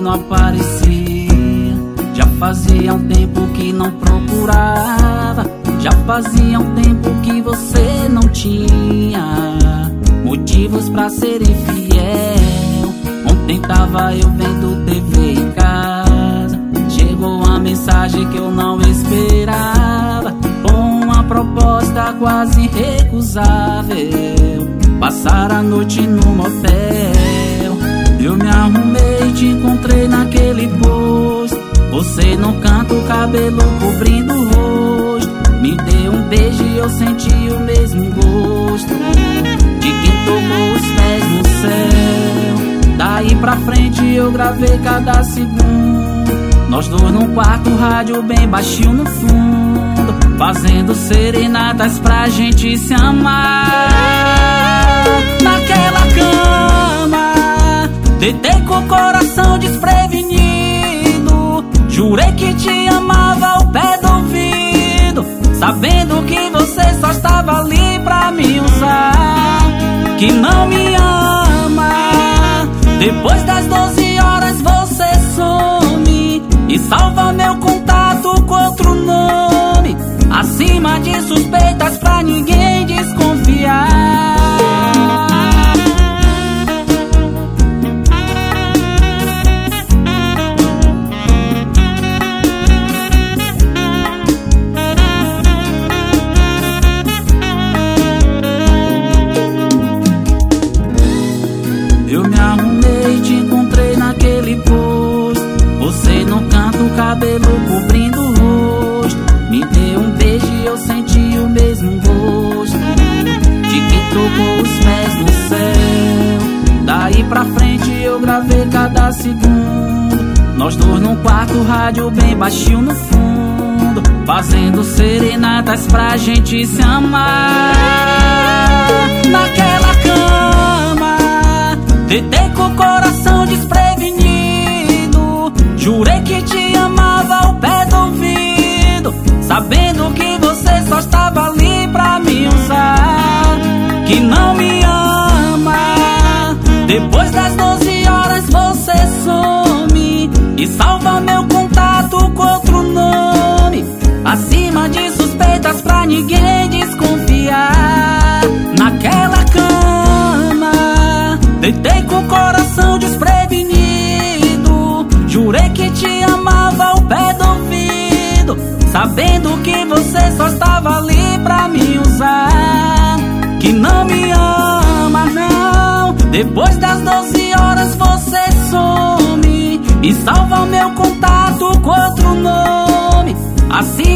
não aparecia. Já fazia um tempo que não procurava. Já fazia um tempo que você não tinha motivos pra ser infiel. Ontem tava eu vendo TV em casa. Chegou uma mensagem que eu não esperava. Com uma proposta quase recusável. Passar a noite no motel. Eu me arrumei e te encontrei naquele posto. Você no canto, cabelo cobrindo o rosto. Me deu um beijo e eu senti o mesmo gosto de quem tocou os pés no céu. Daí pra frente eu gravei cada segundo. Nós dois num quarto, rádio bem baixinho no fundo. Fazendo serenatas pra gente se amar. Deitei com o coração desprevenido. Jurei que te amava ao pé do ouvido. Sabendo que você só estava ali pra me usar. Que não me ama. Depois das 12 horas você some e salva meu contato com outro nome. Acima de suspeitas pra ninguém desconfiar. Eu me arrumei e te encontrei naquele posto. Você no canto, cabelo cobrindo o rosto. Me deu um beijo e eu senti o mesmo gosto. De quem tocou os pés no céu. Daí pra frente eu gravei cada segundo. Nós dois num quarto, rádio bem baixinho no fundo. Fazendo serenatas pra gente se amar. Deitei com o coração desprevenido. Jurei que te amava ao pé do ouvido. Sabendo que você só estava ali pra me usar. Que não me ama. Depois das 12 horas você some. E salva meu te amava ao pé do ouvido. Sabendo que você só estava ali pra me usar. Que não me ama, não. Depois das 12 horas você some. E salva o meu contato com outro nome. Assim